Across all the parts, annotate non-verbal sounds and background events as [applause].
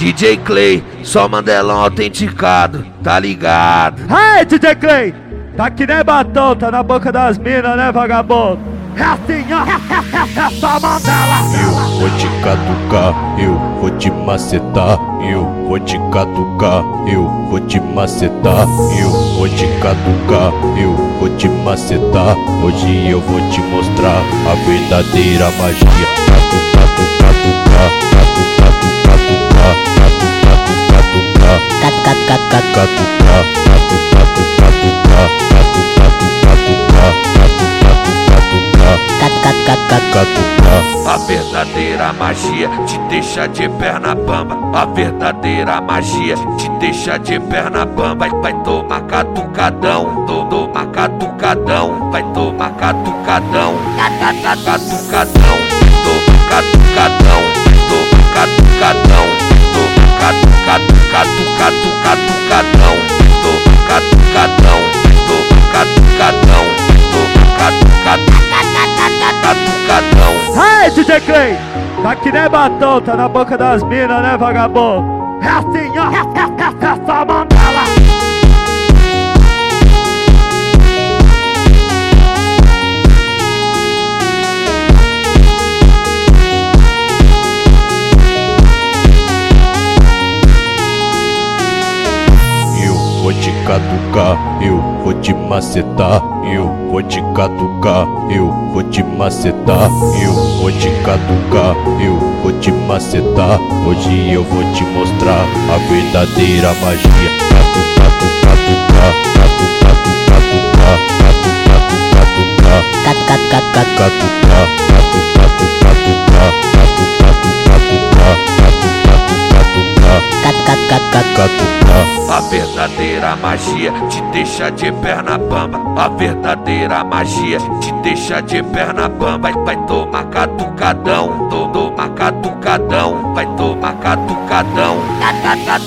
DJ Clay, só Mandelão autenticado, tá ligado? Hey, DJ Clay! Tá que nem batom, tá na boca das minas, né, vagabundo? É assim, ó, é, [laughs] é só Mandela! Eu vou te catucar, eu vou te macetar, eu vou te catucar, eu vou te macetar, eu vou te catucar, eu vou te macetar. Hoje eu vou te mostrar a verdadeira magia. Catu, A verdadeira magia te deixa de perna bamba. A verdadeira magia te deixa de perna bamba. Vai, tomar catucadão, to- toma catucadão, vai tomar catucadão, catucadão, toma catucadão, toma catucadão, toma catucadu, catu, catu, catucadão, catucadão. Hey, DJ Clay! Tá que nem batom, tá na boca das minas, né, vagabundo? É assim, ó, é, é só Mandela! Eu vou te catucar, eu vou te macetar, eu vou te catucar, eu vou te macetar, eu vou te catucar, eu vou te macetar. Hoje eu vou te mostrar a verdadeira magia. Catu, catu, catucar, verdadeira magia te deixa de perna bamba. A verdadeira magia te deixa de perna bamba. Vai, tomar catucadão, to- toma catucadão, vai tomar catucadão,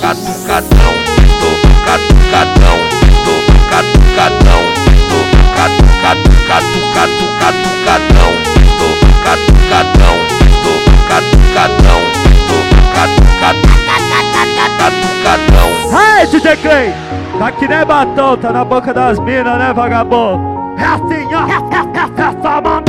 catucadão, Clay? Tá que nem batom, tá na boca das minas, né, vagabundo? É assim, ó. É, é, é, é,